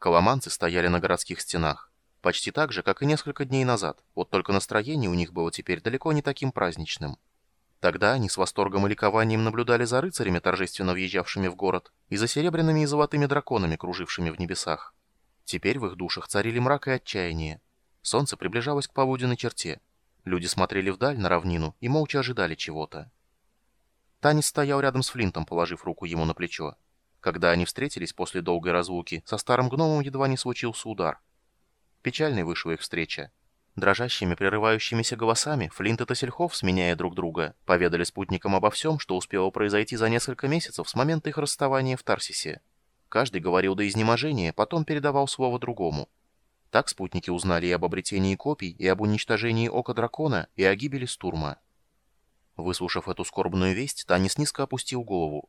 Коломанцы стояли на городских стенах. Почти так же, как и несколько дней назад, вот только настроение у них было теперь далеко не таким праздничным. Тогда они с восторгом и ликованием наблюдали за рыцарями, торжественно въезжавшими в город, и за серебряными и золотыми драконами, кружившими в небесах. Теперь в их душах царили мрак и отчаяние. Солнце приближалось к полуденной черте. Люди смотрели вдаль, на равнину, и молча ожидали чего-то. Танис стоял рядом с Флинтом, положив руку ему на плечо. Когда они встретились после долгой разлуки, со старым гномом едва не случился удар. Печальной вышла их встреча. Дрожащими, прерывающимися голосами Флинт и Тассельхоф, сменяя друг друга, поведали спутникам обо всем, что успело произойти за несколько месяцев с момента их расставания в Тарсисе. Каждый говорил до изнеможения, потом передавал слово другому. Так спутники узнали и об обретении копий, и об уничтожении Ока Дракона, и о гибели Стурма. Выслушав эту скорбную весть, Танис низко опустил голову.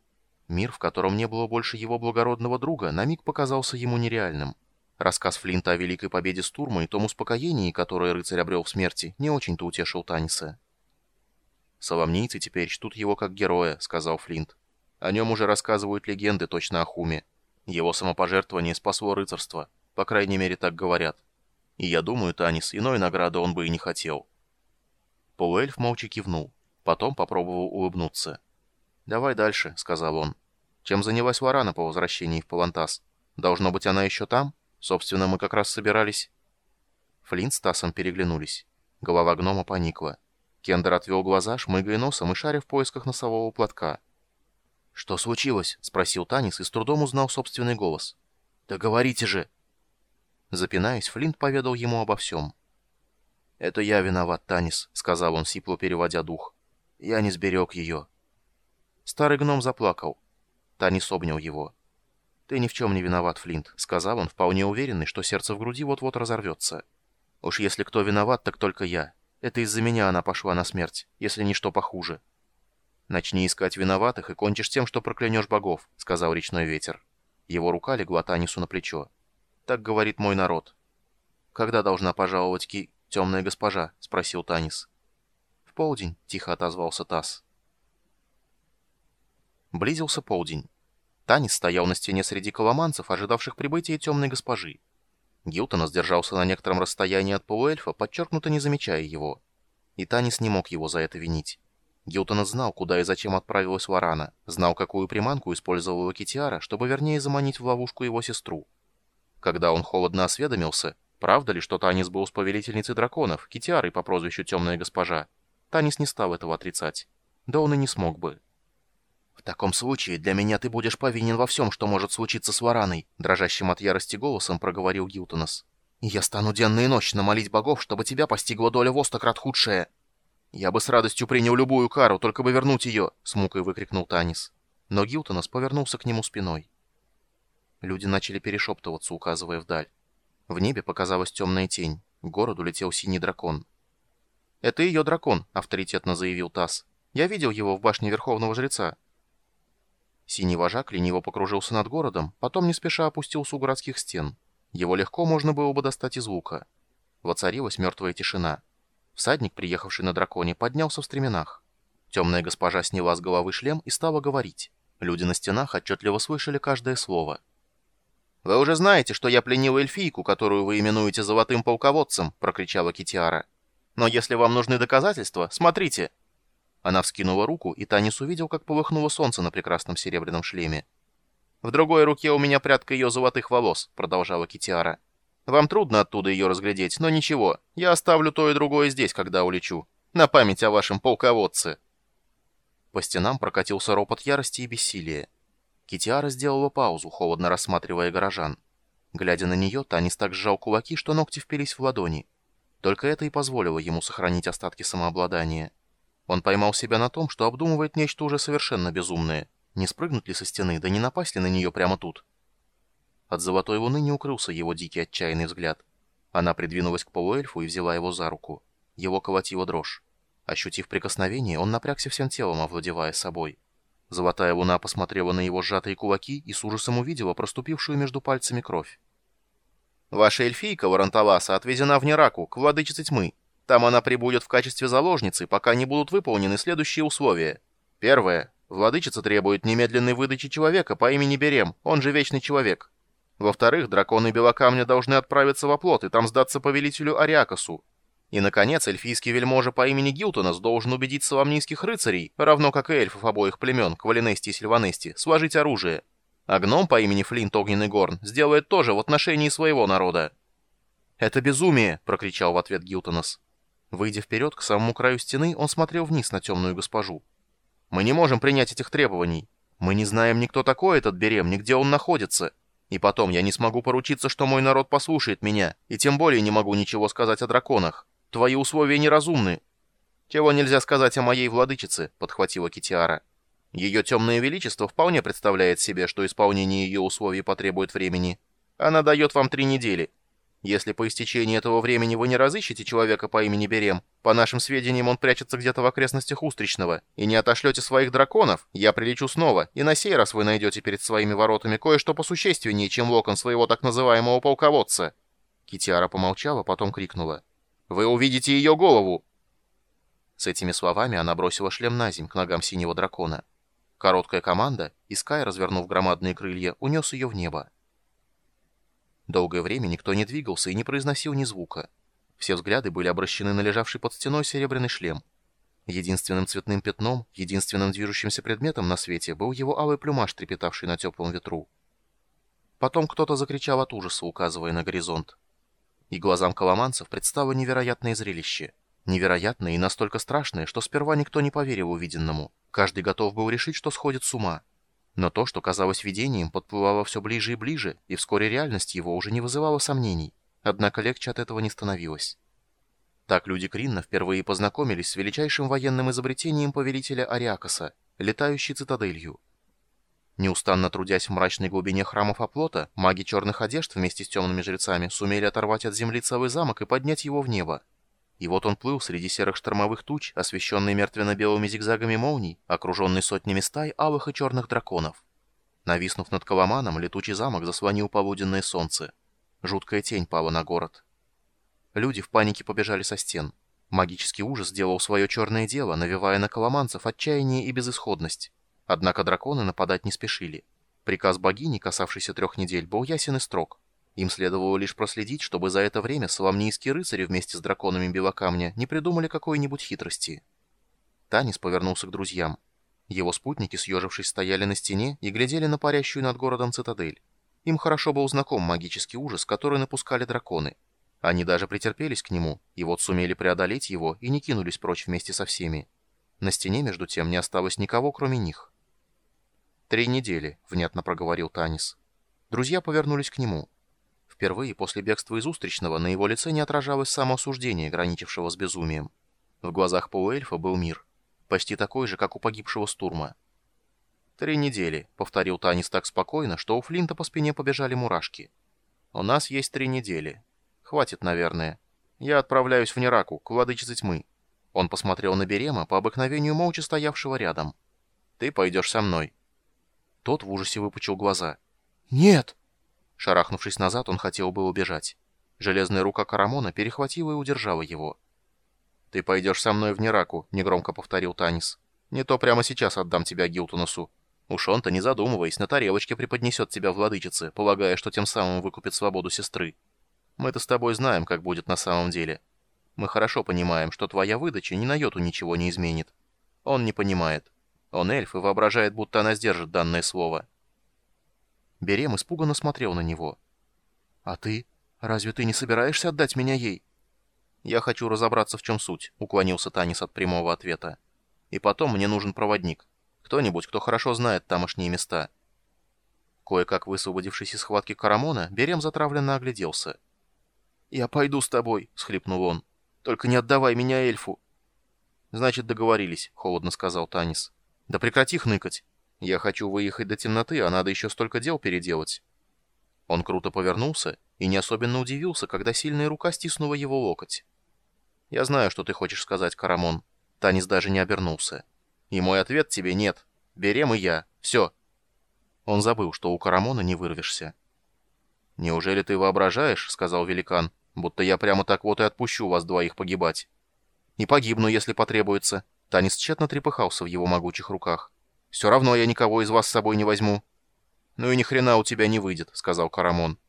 Мир, в котором не было больше его благородного друга, на миг показался ему нереальным. Рассказ Флинта о великой победе Стурма и том успокоении, которое рыцарь обрел в смерти, не очень-то утешил Таниса. «Соломнийцы теперь чтут его как героя», — сказал Флинт. «О нем уже рассказывают легенды точно о Хуме. Его самопожертвование спасло рыцарство, по крайней мере, так говорят. И я думаю, Танис, иной награды он бы и не хотел». Полуэльф молча кивнул, потом попробовал улыбнуться. «Давай дальше», — сказал он. «Чем занялась Варана по возвращении в Палантас? Должно быть, она еще там?» Собственно, мы как раз собирались...» Флинт с Тасом переглянулись. Голова гнома поникла. Кендер отвел глаза, шмыгая носом и шаря в поисках носового платка. «Что случилось?» — спросил Танис и с трудом узнал собственный голос. «Да говорите же!» Запинаясь, Флинт поведал ему обо всем. «Это я виноват, Танис», — сказал он, сипло переводя дух. «Я не сберег ее». Старый гном заплакал. Танис обнял его. «Ты ни в чем не виноват, Флинт», — сказал он, вполне уверенный, что сердце в груди вот-вот разорвется. «Уж если кто виноват, так только я. Это из-за меня она пошла на смерть, если не что похуже». «Начни искать виноватых и кончишь тем, что проклянешь богов», — сказал речной ветер. Его рука легла Танису на плечо. «Так говорит мой народ». «Когда должна пожаловать Ки... темная госпожа?» — спросил Танис. «В полдень», — тихо отозвался Тасс. Близился полдень. Танис стоял на стене среди коломанцев, ожидавших прибытия темной госпожи. Гилтон сдержался на некотором расстоянии от полуэльфа, подчеркнуто не замечая его. И Танис не мог его за это винить. Гилтон знал, куда и зачем отправилась Варана, знал, какую приманку использовала Китиара, чтобы вернее заманить в ловушку его сестру. Когда он холодно осведомился, правда ли, что Танис был с повелительницей драконов, Китиарой по прозвищу Темная Госпожа, Танис не стал этого отрицать. Да он и не смог бы. «В таком случае для меня ты будешь повинен во всем, что может случиться с Вараной», дрожащим от ярости голосом проговорил Гилтонос. «И я стану денно и ночно молить богов, чтобы тебя постигла доля востократ худшая». «Я бы с радостью принял любую кару, только бы вернуть ее», — с мукой выкрикнул Танис. Но Гилтонос повернулся к нему спиной. Люди начали перешептываться, указывая вдаль. В небе показалась темная тень. К городу летел синий дракон. «Это ее дракон», — авторитетно заявил Тасс. «Я видел его в башне Верховного Жреца. Синий вожак лениво покружился над городом, потом не спеша опустился у городских стен. Его легко можно было бы достать из лука. Воцарилась мертвая тишина. Всадник, приехавший на драконе, поднялся в стременах. Темная госпожа сняла с головы шлем и стала говорить. Люди на стенах отчетливо слышали каждое слово. «Вы уже знаете, что я пленила эльфийку, которую вы именуете золотым полководцем», — прокричала Китиара. «Но если вам нужны доказательства, смотрите!» Она вскинула руку, и Танис увидел, как полыхнуло солнце на прекрасном серебряном шлеме. «В другой руке у меня прядка ее золотых волос», — продолжала Китиара. «Вам трудно оттуда ее разглядеть, но ничего. Я оставлю то и другое здесь, когда улечу. На память о вашем полководце». По стенам прокатился ропот ярости и бессилия. Китиара сделала паузу, холодно рассматривая горожан. Глядя на нее, Танис так сжал кулаки, что ногти впились в ладони. Только это и позволило ему сохранить остатки самообладания. Он поймал себя на том, что обдумывает нечто уже совершенно безумное. Не спрыгнуть ли со стены, да не напасть ли на нее прямо тут? От золотой луны не укрылся его дикий отчаянный взгляд. Она придвинулась к полуэльфу и взяла его за руку. Его колотила дрожь. Ощутив прикосновение, он напрягся всем телом, овладевая собой. Золотая луна посмотрела на его сжатые кулаки и с ужасом увидела проступившую между пальцами кровь. «Ваша эльфийка, Варанталаса, отвезена в Нераку, к владычице тьмы. Там она прибудет в качестве заложницы, пока не будут выполнены следующие условия. Первое. Владычица требует немедленной выдачи человека по имени Берем, он же Вечный Человек. Во-вторых, драконы Белокамня должны отправиться в оплот и там сдаться повелителю Ариакосу. И, наконец, эльфийский вельможа по имени Гилтонас должен убедить соломнийских рыцарей, равно как и эльфов обоих племен, Квалинести и Сильванести, сложить оружие. А гном по имени Флинт Огненный Горн сделает то же в отношении своего народа. «Это безумие!» — прокричал в ответ Гилтонас. Выйдя вперед к самому краю стены, он смотрел вниз на темную госпожу. «Мы не можем принять этих требований. Мы не знаем ни кто такой этот Берем, ни где он находится. И потом я не смогу поручиться, что мой народ послушает меня, и тем более не могу ничего сказать о драконах. Твои условия неразумны». «Чего нельзя сказать о моей владычице», — подхватила Китиара. «Ее темное величество вполне представляет себе, что исполнение ее условий потребует времени. Она дает вам три недели. Если по истечении этого времени вы не разыщете человека по имени Берем, по нашим сведениям он прячется где-то в окрестностях Устричного, и не отошлете своих драконов, я прилечу снова, и на сей раз вы найдете перед своими воротами кое-что посущественнее, чем локон своего так называемого полководца». Китиара помолчала, потом крикнула. Вы увидите ее голову!» С этими словами она бросила шлем на земь к ногам синего дракона. Короткая команда, и Скай, развернув громадные крылья, унес ее в небо. Долгое время никто не двигался и не произносил ни звука. Все взгляды были обращены на лежавший под стеной серебряный шлем. Единственным цветным пятном, единственным движущимся предметом на свете был его алый плюмаж, трепетавший на теплом ветру. Потом кто-то закричал от ужаса, указывая на горизонт. И глазам коломанцев предстало невероятное зрелище. Невероятное и настолько страшное, что сперва никто не поверил увиденному. Каждый готов был решить, что сходит с ума. Но то, что казалось видением, подплывало все ближе и ближе, и вскоре реальность его уже не вызывала сомнений. Однако легче от этого не становилось. Так люди Кринна впервые познакомились с величайшим военным изобретением повелителя Ариакоса — летающей цитаделью. Неустанно трудясь в мрачной глубине храмов оплота, маги черных одежд вместе с темными жрецами сумели оторвать от земли целый замок и поднять его в небо. И вот он плыл среди серых штормовых туч, освещенный мертвенно-белыми зигзагами молний, окруженный сотнями стай алых и черных драконов. Нависнув над Коломаном, летучий замок заслонил полуденное солнце. Жуткая тень пала на город. Люди в панике побежали со стен. Магический ужас сделал свое черное дело, навевая на коломанцев отчаяние и безысходность. Однако драконы нападать не спешили. Приказ богини, касавшийся трех недель, был ясен и строг. Им следовало лишь проследить, чтобы за это время соломнийские рыцари вместе с драконами Белокамня не придумали какой-нибудь хитрости. Танис повернулся к друзьям. Его спутники, съежившись, стояли на стене и глядели на парящую над городом цитадель. Им хорошо был знаком магический ужас, который напускали драконы. Они даже претерпелись к нему, и вот сумели преодолеть его и не кинулись прочь вместе со всеми. На стене, между тем, не осталось никого, кроме них. «Три недели», — внятно проговорил Танис. Друзья повернулись к нему. Впервые после бегства из Устричного на его лице не отражалось самоосуждение, граничившего с безумием. В глазах полуэльфа был мир, почти такой же, как у погибшего Стурма. «Три недели», — повторил Танис так спокойно, что у Флинта по спине побежали мурашки. «У нас есть три недели. Хватит, наверное. Я отправляюсь в Нераку, к владычице тьмы». Он посмотрел на Берема, по обыкновению молча стоявшего рядом. «Ты пойдешь со мной». Тот в ужасе выпучил глаза. «Нет!» Шарахнувшись назад, он хотел бы убежать. Железная рука Карамона перехватила и удержала его. «Ты пойдешь со мной в Нераку», — негромко повторил Танис. «Не то прямо сейчас отдам тебя Гилтунусу. Уж он-то, не задумываясь, на тарелочке преподнесет тебя владычице, полагая, что тем самым выкупит свободу сестры. Мы-то с тобой знаем, как будет на самом деле. Мы хорошо понимаем, что твоя выдача ни на йоту ничего не изменит. Он не понимает. Он эльф и воображает, будто она сдержит данное слово. Берем испуганно смотрел на него. «А ты? Разве ты не собираешься отдать меня ей?» «Я хочу разобраться, в чем суть», — уклонился Танис от прямого ответа. «И потом мне нужен проводник. Кто-нибудь, кто хорошо знает тамошние места». Кое-как высвободившись из схватки Карамона, Берем затравленно огляделся. «Я пойду с тобой», — схлипнул он. «Только не отдавай меня эльфу». «Значит, договорились», — холодно сказал Танис. «Да прекрати хныкать. Я хочу выехать до темноты, а надо еще столько дел переделать». Он круто повернулся и не особенно удивился, когда сильная рука стиснула его локоть. «Я знаю, что ты хочешь сказать, Карамон». Танис даже не обернулся. «И мой ответ тебе нет. Берем и я. Все». Он забыл, что у Карамона не вырвешься. «Неужели ты воображаешь, — сказал великан, — будто я прямо так вот и отпущу вас двоих погибать? И погибну, если потребуется. Танис тщетно трепыхался в его могучих руках. «Все равно я никого из вас с собой не возьму». «Ну и ни хрена у тебя не выйдет», — сказал Карамон.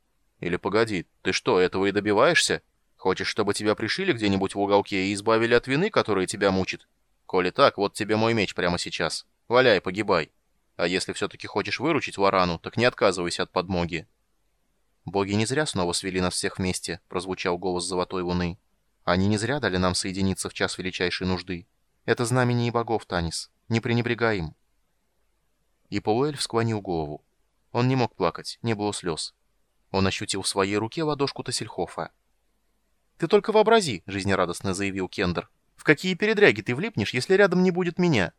«Или погоди, ты что, этого и добиваешься? Хочешь, чтобы тебя пришили где-нибудь в уголке и избавили от вины, которая тебя мучит? Коли так, вот тебе мой меч прямо сейчас. Валяй, погибай. А если все-таки хочешь выручить Варану, так не отказывайся от подмоги». «Боги не зря снова свели нас всех вместе», — прозвучал голос Золотой Луны. «Они не зря дали нам соединиться в час величайшей нужды. Это знамение богов, Танис. Не пренебрегай им». И Пауэль склонил голову. Он не мог плакать, не было слез. Он ощутил в своей руке ладошку Тассельхофа. «Ты только вообрази», — жизнерадостно заявил Кендер. «В какие передряги ты влипнешь, если рядом не будет меня?»